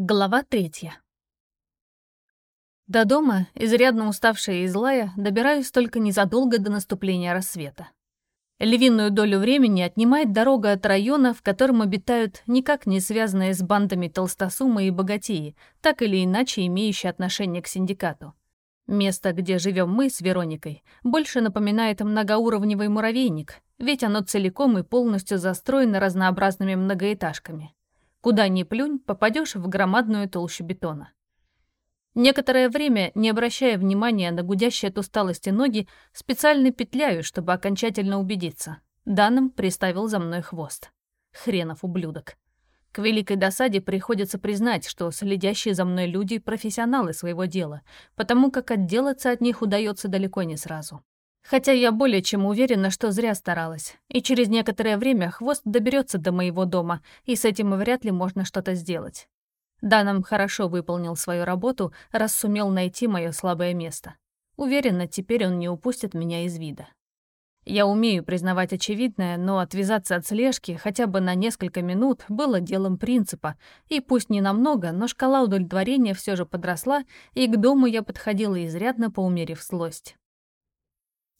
Глава третья. До дома, изрядно уставшая и злая, добираюсь только незадолго до наступления рассвета. Львиную долю времени отнимает дорога от района, в котором обитают никак не связанные с бандами толстосумы и богатеи, так или иначе имеющие отношение к синдикату. Место, где живем мы с Вероникой, больше напоминает многоуровневый муравейник, ведь оно целиком и полностью застроено разнообразными многоэтажками. Куда ни плюнь, попадешь в громадную толщу бетона. Некоторое время, не обращая внимания на гудящие от усталости ноги, специально петляю, чтобы окончательно убедиться. Данным приставил за мной хвост. Хренов ублюдок. К великой досаде приходится признать, что следящие за мной люди — профессионалы своего дела, потому как отделаться от них удается далеко не сразу. Хотя я более чем уверена, что зря старалась. И через некоторое время хвост доберется до моего дома, и с этим вряд ли можно что-то сделать. Данам хорошо выполнил свою работу, раз сумел найти мое слабое место. Уверена, теперь он не упустит меня из вида. Я умею признавать очевидное, но отвязаться от слежки хотя бы на несколько минут было делом принципа, и пусть не намного, но шкала удовлетворения все же подросла, и к дому я подходила изрядно поумерив злость.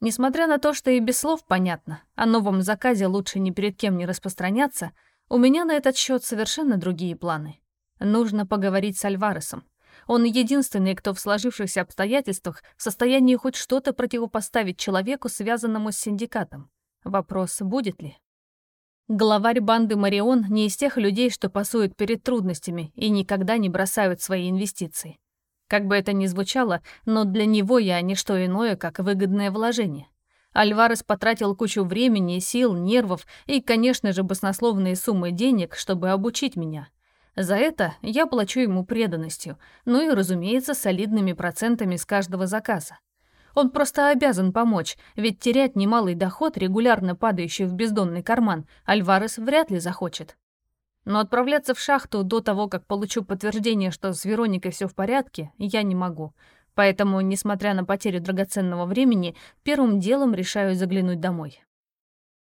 Несмотря на то, что и без слов понятно, о новом заказе лучше ни перед кем не распространяться, у меня на этот счет совершенно другие планы. Нужно поговорить с Альваресом. Он единственный, кто в сложившихся обстоятельствах в состоянии хоть что-то противопоставить человеку, связанному с синдикатом. Вопрос, будет ли? Главарь банды Марион не из тех людей, что пасуют перед трудностями и никогда не бросают свои инвестиции. Как бы это ни звучало, но для него я не что иное, как выгодное вложение. Альварес потратил кучу времени, сил, нервов и, конечно же, баснословные суммы денег, чтобы обучить меня. За это я плачу ему преданностью, ну и, разумеется, солидными процентами с каждого заказа. Он просто обязан помочь, ведь терять немалый доход, регулярно падающий в бездонный карман, Альварес вряд ли захочет. Но отправляться в шахту до того, как получу подтверждение, что с Вероникой все в порядке, я не могу. Поэтому, несмотря на потерю драгоценного времени, первым делом решаю заглянуть домой.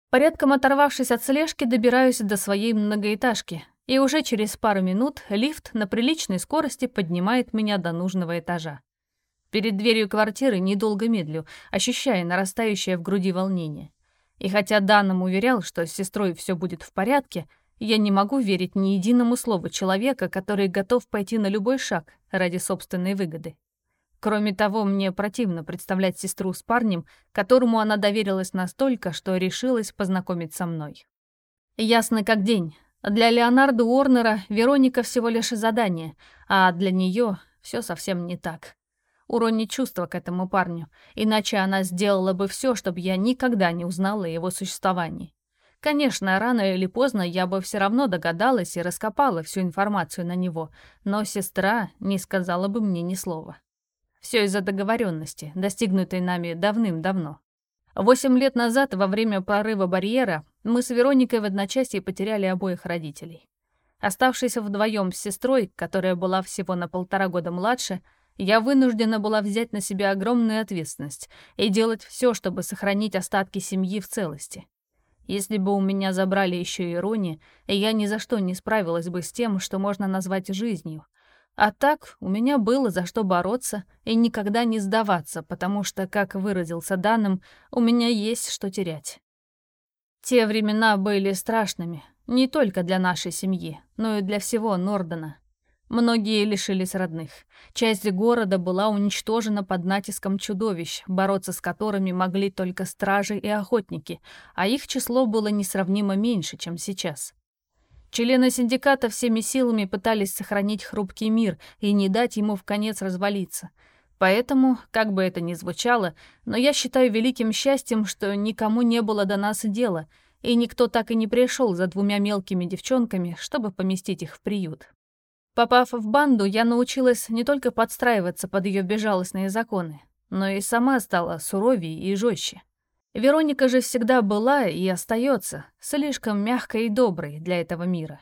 Порядком оторвавшись от слежки, добираюсь до своей многоэтажки, и уже через пару минут лифт на приличной скорости поднимает меня до нужного этажа. Перед дверью квартиры недолго медлю, ощущая нарастающее в груди волнение. И хотя Данным уверял, что с сестрой все будет в порядке, я не могу верить ни единому слову человека, который готов пойти на любой шаг ради собственной выгоды. Кроме того, мне противно представлять сестру с парнем, которому она доверилась настолько, что решилась познакомить со мной. Ясно как день. Для Леонарда Уорнера Вероника всего лишь задание, а для нее все совсем не так. У чувства к этому парню, иначе она сделала бы все, чтобы я никогда не узнала о его существовании. Конечно, рано или поздно я бы все равно догадалась и раскопала всю информацию на него, но сестра не сказала бы мне ни слова. Все из-за договоренности, достигнутой нами давным-давно. Восемь лет назад, во время прорыва барьера, мы с Вероникой в одночасье потеряли обоих родителей. Оставшись вдвоем с сестрой, которая была всего на полтора года младше, я вынуждена была взять на себя огромную ответственность и делать все, чтобы сохранить остатки семьи в целости. Если бы у меня забрали еще и Рони, я ни за что не справилась бы с тем, что можно назвать жизнью. А так, у меня было за что бороться и никогда не сдаваться, потому что, как выразился Данным, у меня есть что терять. Те времена были страшными, не только для нашей семьи, но и для всего Нордена. Многие лишились родных. Часть города была уничтожена под натиском чудовищ, бороться с которыми могли только стражи и охотники, а их число было несравнимо меньше, чем сейчас. Члены синдиката всеми силами пытались сохранить хрупкий мир и не дать ему в конец развалиться. Поэтому, как бы это ни звучало, но я считаю великим счастьем, что никому не было до нас дела, и никто так и не пришел за двумя мелкими девчонками, чтобы поместить их в приют. Попав в банду, я научилась не только подстраиваться под ее безжалостные законы, но и сама стала суровее и жестче. Вероника же всегда была и остается слишком мягкой и доброй для этого мира.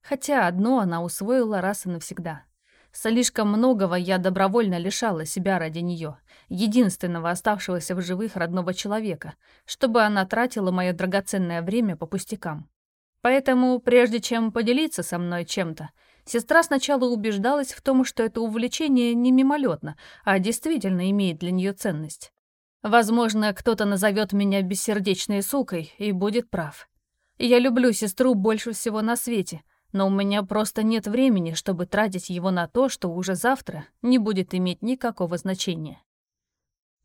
Хотя одно она усвоила раз и навсегда. Слишком многого я добровольно лишала себя ради нее, единственного оставшегося в живых родного человека, чтобы она тратила мое драгоценное время по пустякам. Поэтому, прежде чем поделиться со мной чем-то, Сестра сначала убеждалась в том, что это увлечение не мимолетно, а действительно имеет для нее ценность. Возможно, кто-то назовет меня бессердечной сукой и будет прав. Я люблю сестру больше всего на свете, но у меня просто нет времени, чтобы тратить его на то, что уже завтра не будет иметь никакого значения.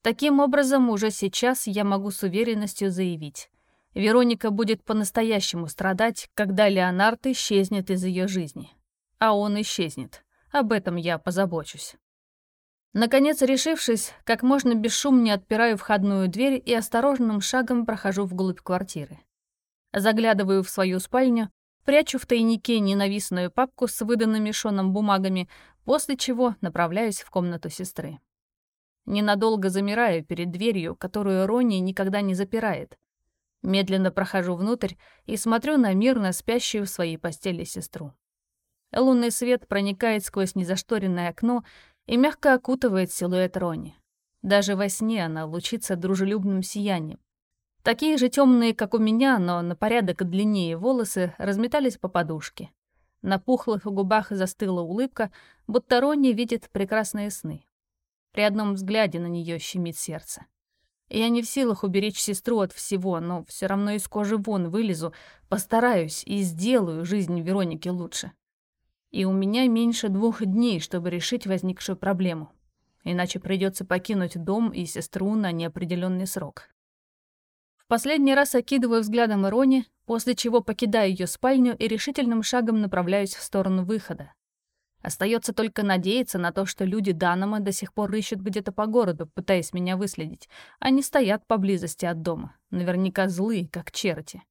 Таким образом, уже сейчас я могу с уверенностью заявить. Вероника будет по-настоящему страдать, когда Леонард исчезнет из ее жизни. А он исчезнет. Об этом я позабочусь. Наконец, решившись, как можно бесшумнее отпираю входную дверь и осторожным шагом прохожу вглубь квартиры. Заглядываю в свою спальню, прячу в тайнике ненавистную папку с выданными Шоном бумагами, после чего направляюсь в комнату сестры. Ненадолго замираю перед дверью, которую Ронни никогда не запирает. Медленно прохожу внутрь и смотрю на мирно спящую в своей постели сестру. Лунный свет проникает сквозь незашторенное окно и мягко окутывает силуэт Рони. Даже во сне она лучится дружелюбным сиянием. Такие же темные, как у меня, но на порядок длиннее волосы разметались по подушке. На пухлых губах застыла улыбка, будто Ронни видит прекрасные сны. При одном взгляде на нее щемит сердце. Я не в силах уберечь сестру от всего, но все равно из кожи вон вылезу, постараюсь и сделаю жизнь Вероники лучше. И у меня меньше двух дней, чтобы решить возникшую проблему. Иначе придется покинуть дом и сестру на неопределенный срок. В последний раз окидываю взглядом Ирони, после чего покидаю ее спальню и решительным шагом направляюсь в сторону выхода. Остается только надеяться на то, что люди Данома до сих пор ищут где-то по городу, пытаясь меня выследить. Они стоят поблизости от дома, наверняка злые, как черти.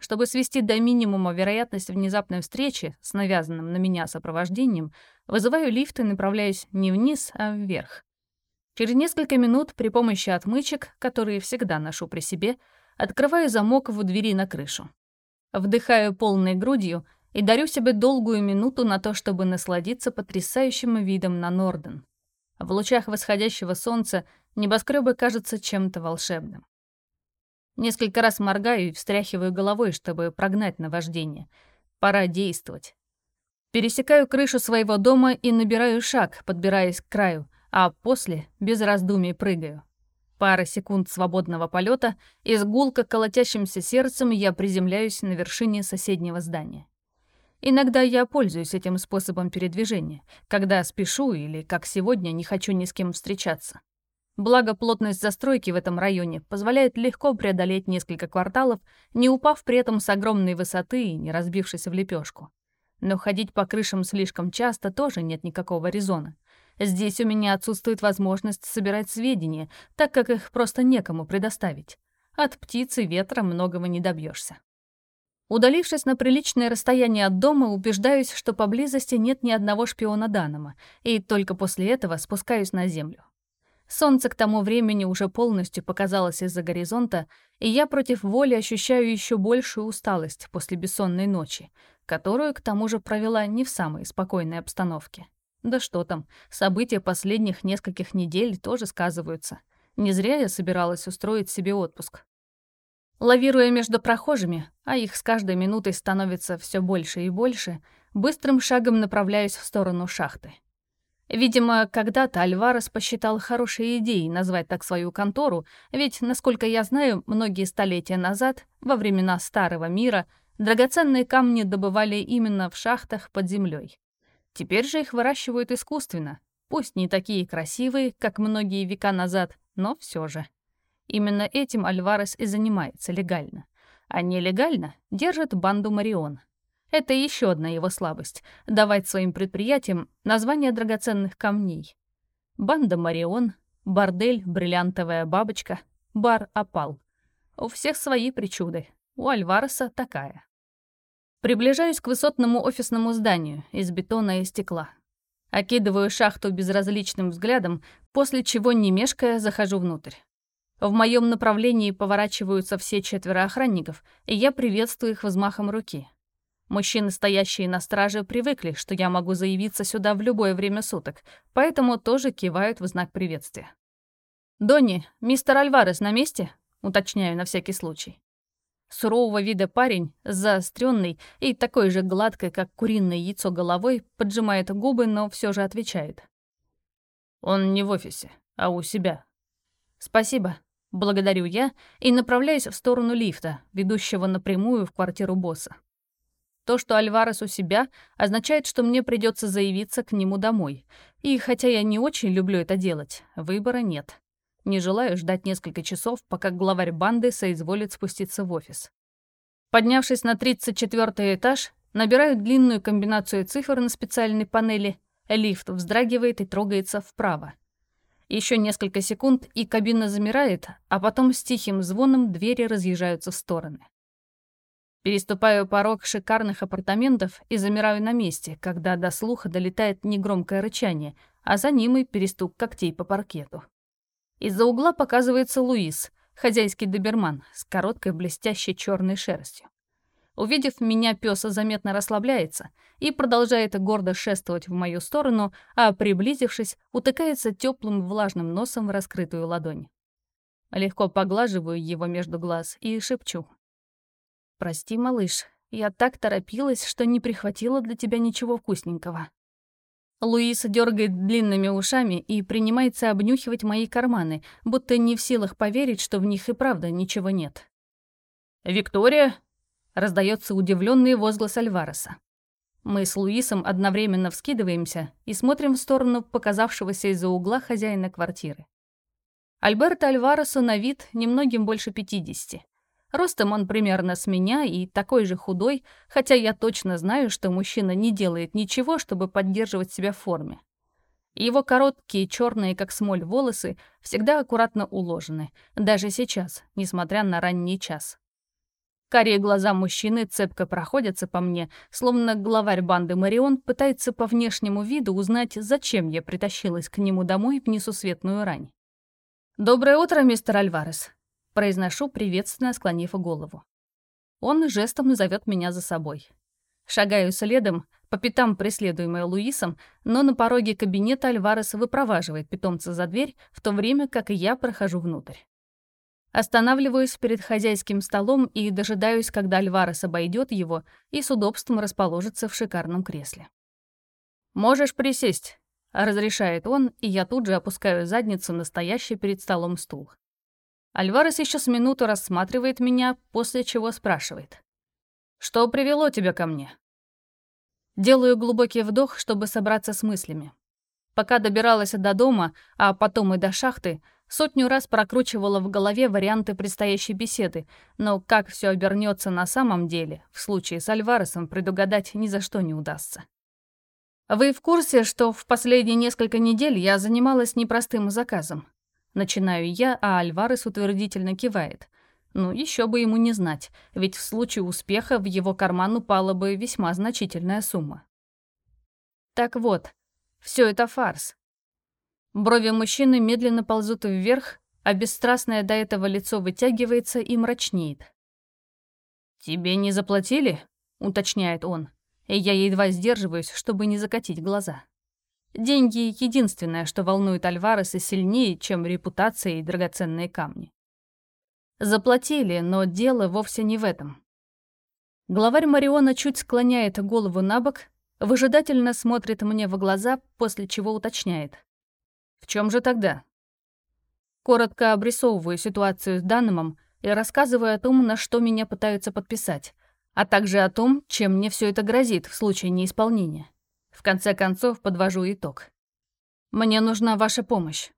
Чтобы свести до минимума вероятность внезапной встречи с навязанным на меня сопровождением, вызываю лифт и направляюсь не вниз, а вверх. Через несколько минут при помощи отмычек, которые всегда ношу при себе, открываю замок в двери на крышу. Вдыхаю полной грудью — и дарю себе долгую минуту на то, чтобы насладиться потрясающим видом на Норден. В лучах восходящего солнца небоскребы кажутся чем-то волшебным. Несколько раз моргаю и встряхиваю головой, чтобы прогнать наваждение. Пора действовать. Пересекаю крышу своего дома и набираю шаг, подбираясь к краю, а после без раздумий прыгаю. Пара секунд свободного полета, и с гулко колотящимся сердцем я приземляюсь на вершине соседнего здания. Иногда я пользуюсь этим способом передвижения, когда спешу или, как сегодня, не хочу ни с кем встречаться. Благо, плотность застройки в этом районе позволяет легко преодолеть несколько кварталов, не упав при этом с огромной высоты и не разбившись в лепешку. Но ходить по крышам слишком часто тоже нет никакого резона. Здесь у меня отсутствует возможность собирать сведения, так как их просто некому предоставить. От птицы ветра многого не добьешься. Удалившись на приличное расстояние от дома, убеждаюсь, что поблизости нет ни одного шпиона Данома, и только после этого спускаюсь на землю. Солнце к тому времени уже полностью показалось из-за горизонта, и я против воли ощущаю еще большую усталость после бессонной ночи, которую, к тому же, провела не в самой спокойной обстановке. Да что там, события последних нескольких недель тоже сказываются. Не зря я собиралась устроить себе отпуск. Лавируя между прохожими, а их с каждой минутой становится все больше и больше, быстрым шагом направляюсь в сторону шахты. Видимо, когда-то Альварес посчитал хорошей идеей назвать так свою контору, ведь, насколько я знаю, многие столетия назад, во времена Старого мира, драгоценные камни добывали именно в шахтах под землей. Теперь же их выращивают искусственно, пусть не такие красивые, как многие века назад, но все же. Именно этим Альварес и занимается легально. А нелегально держит банду Марион. Это еще одна его слабость — давать своим предприятиям название драгоценных камней. Банда Марион, бордель «Бриллиантовая бабочка», бар «Опал». У всех свои причуды. У Альвареса такая. Приближаюсь к высотному офисному зданию из бетона и стекла. Окидываю шахту безразличным взглядом, после чего, не мешкая, захожу внутрь. В моем направлении поворачиваются все четверо охранников, и я приветствую их взмахом руки. Мужчины, стоящие на страже, привыкли, что я могу заявиться сюда в любое время суток, поэтому тоже кивают в знак приветствия. «Донни, мистер Альварес на месте?» — уточняю на всякий случай. Сурового вида парень, заостренный и такой же гладкой, как куриное яйцо головой, поджимает губы, но все же отвечает. «Он не в офисе, а у себя». «Спасибо», — благодарю я и направляюсь в сторону лифта, ведущего напрямую в квартиру босса. То, что Альварес у себя, означает, что мне придется заявиться к нему домой. И хотя я не очень люблю это делать, выбора нет. Не желаю ждать несколько часов, пока главарь банды соизволит спуститься в офис. Поднявшись на 34 этаж, набираю длинную комбинацию цифр на специальной панели, лифт вздрагивает и трогается вправо. Еще несколько секунд, и кабина замирает, а потом с тихим звоном двери разъезжаются в стороны. Переступаю порог шикарных апартаментов и замираю на месте, когда до слуха долетает негромкое рычание, а за ним и перестук когтей по паркету. Из-за угла показывается Луис, хозяйский доберман, с короткой блестящей черной шерстью. Увидев меня, пес заметно расслабляется и продолжает гордо шествовать в мою сторону, а, приблизившись, утыкается теплым влажным носом в раскрытую ладонь. Легко поглаживаю его между глаз и шепчу. «Прости, малыш, я так торопилась, что не прихватила для тебя ничего вкусненького». Луиса дергает длинными ушами и принимается обнюхивать мои карманы, будто не в силах поверить, что в них и правда ничего нет. «Виктория?» — раздается удивленный возглас Альвареса. Мы с Луисом одновременно вскидываемся и смотрим в сторону показавшегося из-за угла хозяина квартиры. Альберто Альваресу на вид немногим больше пятидесяти. Ростом он примерно с меня и такой же худой, хотя я точно знаю, что мужчина не делает ничего, чтобы поддерживать себя в форме. Его короткие, черные, как смоль, волосы всегда аккуратно уложены, даже сейчас, несмотря на ранний час. Карие глаза мужчины цепко проходятся по мне, словно главарь банды Марион пытается по внешнему виду узнать, зачем я притащилась к нему домой в несусветную рань. «Доброе утро, мистер Альварес», Произношу, приветственно склонив голову. Он жестом зовет меня за собой. Шагаю следом, по пятам преследуемая Луисом, но на пороге кабинета Альварес выпроваживает питомца за дверь, в то время как и я прохожу внутрь. Останавливаюсь перед хозяйским столом и дожидаюсь, когда Альварес обойдет его и с удобством расположится в шикарном кресле. «Можешь присесть», — разрешает он, и я тут же опускаю задницу на стоящий перед столом стул. Альварес еще с минуту рассматривает меня, после чего спрашивает. «Что привело тебя ко мне?» Делаю глубокий вдох, чтобы собраться с мыслями. Пока добиралась до дома, а потом и до шахты, сотню раз прокручивала в голове варианты предстоящей беседы, но как все обернется на самом деле, в случае с Альваресом предугадать ни за что не удастся. Вы в курсе, что в последние несколько недель я занималась непростым заказом? Начинаю я, а Альварес утвердительно кивает. Ну, еще бы ему не знать, ведь в случае успеха в его карман упала бы весьма значительная сумма. Так вот, все это фарс. Брови мужчины медленно ползут вверх, а бесстрастное до этого лицо вытягивается и мрачнеет. «Тебе не заплатили?» — уточняет он, и я едва сдерживаюсь, чтобы не закатить глаза. Деньги — единственное, что волнует Альвареса сильнее, чем репутация и драгоценные камни. Заплатили, но дело вовсе не в этом. Главарь Мариона чуть склоняет голову на бок, выжидательно смотрит мне в глаза, после чего уточняет. «В чем же тогда?» Коротко обрисовываю ситуацию с Данномом и рассказываю о том, на что меня пытаются подписать, а также о том, чем мне все это грозит в случае неисполнения. В конце концов, подвожу итог. Мне нужна ваша помощь.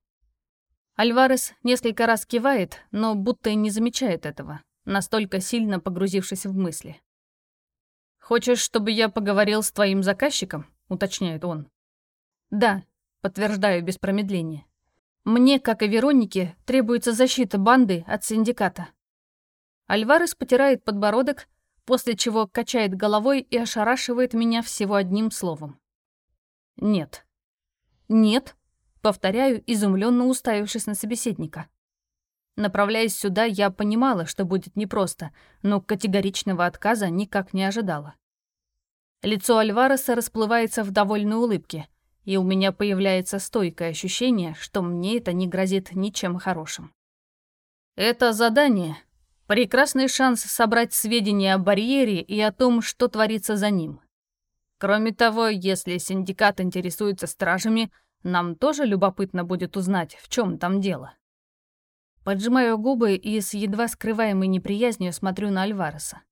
Альварес несколько раз кивает, но будто и не замечает этого, настолько сильно погрузившись в мысли. «Хочешь, чтобы я поговорил с твоим заказчиком?» — уточняет он. «Да», — подтверждаю без промедления. «Мне, как и Веронике, требуется защита банды от синдиката». Альварес потирает подбородок, после чего качает головой и ошарашивает меня всего одним словом. Нет. Нет, повторяю, изумленно уставившись на собеседника. Направляясь сюда, я понимала, что будет непросто, но категоричного отказа никак не ожидала. Лицо Альвареса расплывается в довольной улыбке, и у меня появляется стойкое ощущение, что мне это не грозит ничем хорошим. «Это задание», — Прекрасный шанс собрать сведения о барьере и о том, что творится за ним. Кроме того, если синдикат интересуется стражами, нам тоже любопытно будет узнать, в чем там дело. Поджимаю губы и с едва скрываемой неприязнью смотрю на Альвареса.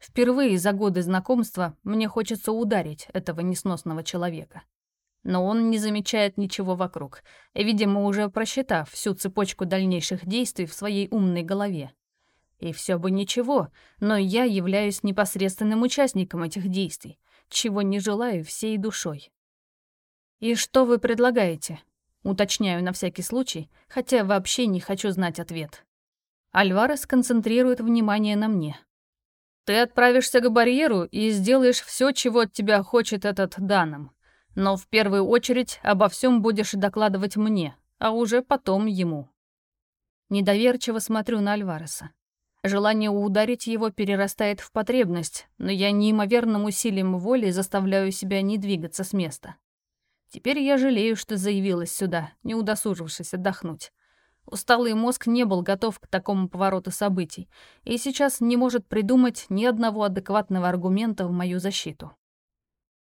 Впервые за годы знакомства мне хочется ударить этого несносного человека. Но он не замечает ничего вокруг, видимо, уже просчитав всю цепочку дальнейших действий в своей умной голове. И все бы ничего, но я являюсь непосредственным участником этих действий, чего не желаю всей душой. «И что вы предлагаете?» Уточняю на всякий случай, хотя вообще не хочу знать ответ. Альварес концентрирует внимание на мне. «Ты отправишься к барьеру и сделаешь все, чего от тебя хочет этот Даном. Но в первую очередь обо всем будешь докладывать мне, а уже потом ему». Недоверчиво смотрю на Альвареса. Желание ударить его перерастает в потребность, но я неимоверным усилием воли заставляю себя не двигаться с места. Теперь я жалею, что заявилась сюда, не удосужившись отдохнуть. Усталый мозг не был готов к такому повороту событий и сейчас не может придумать ни одного адекватного аргумента в мою защиту.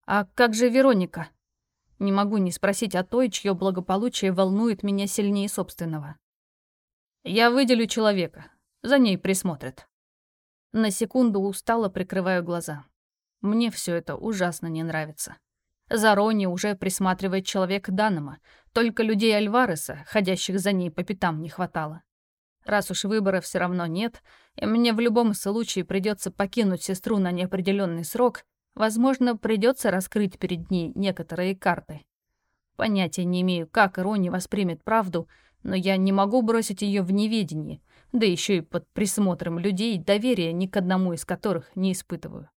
«А как же Вероника?» Не могу не спросить о той, чье благополучие волнует меня сильнее собственного. «Я выделю человека. За ней присмотрят». На секунду устало прикрываю глаза. Мне все это ужасно не нравится. За Рони уже присматривает человек Данома, только людей Альвареса, ходящих за ней по пятам, не хватало. Раз уж выбора все равно нет, и мне в любом случае придется покинуть сестру на неопределенный срок, возможно, придется раскрыть перед ней некоторые карты. Понятия не имею, как Рони воспримет правду, но я не могу бросить ее в неведении, да еще и под присмотром людей, доверия ни к одному из которых не испытываю.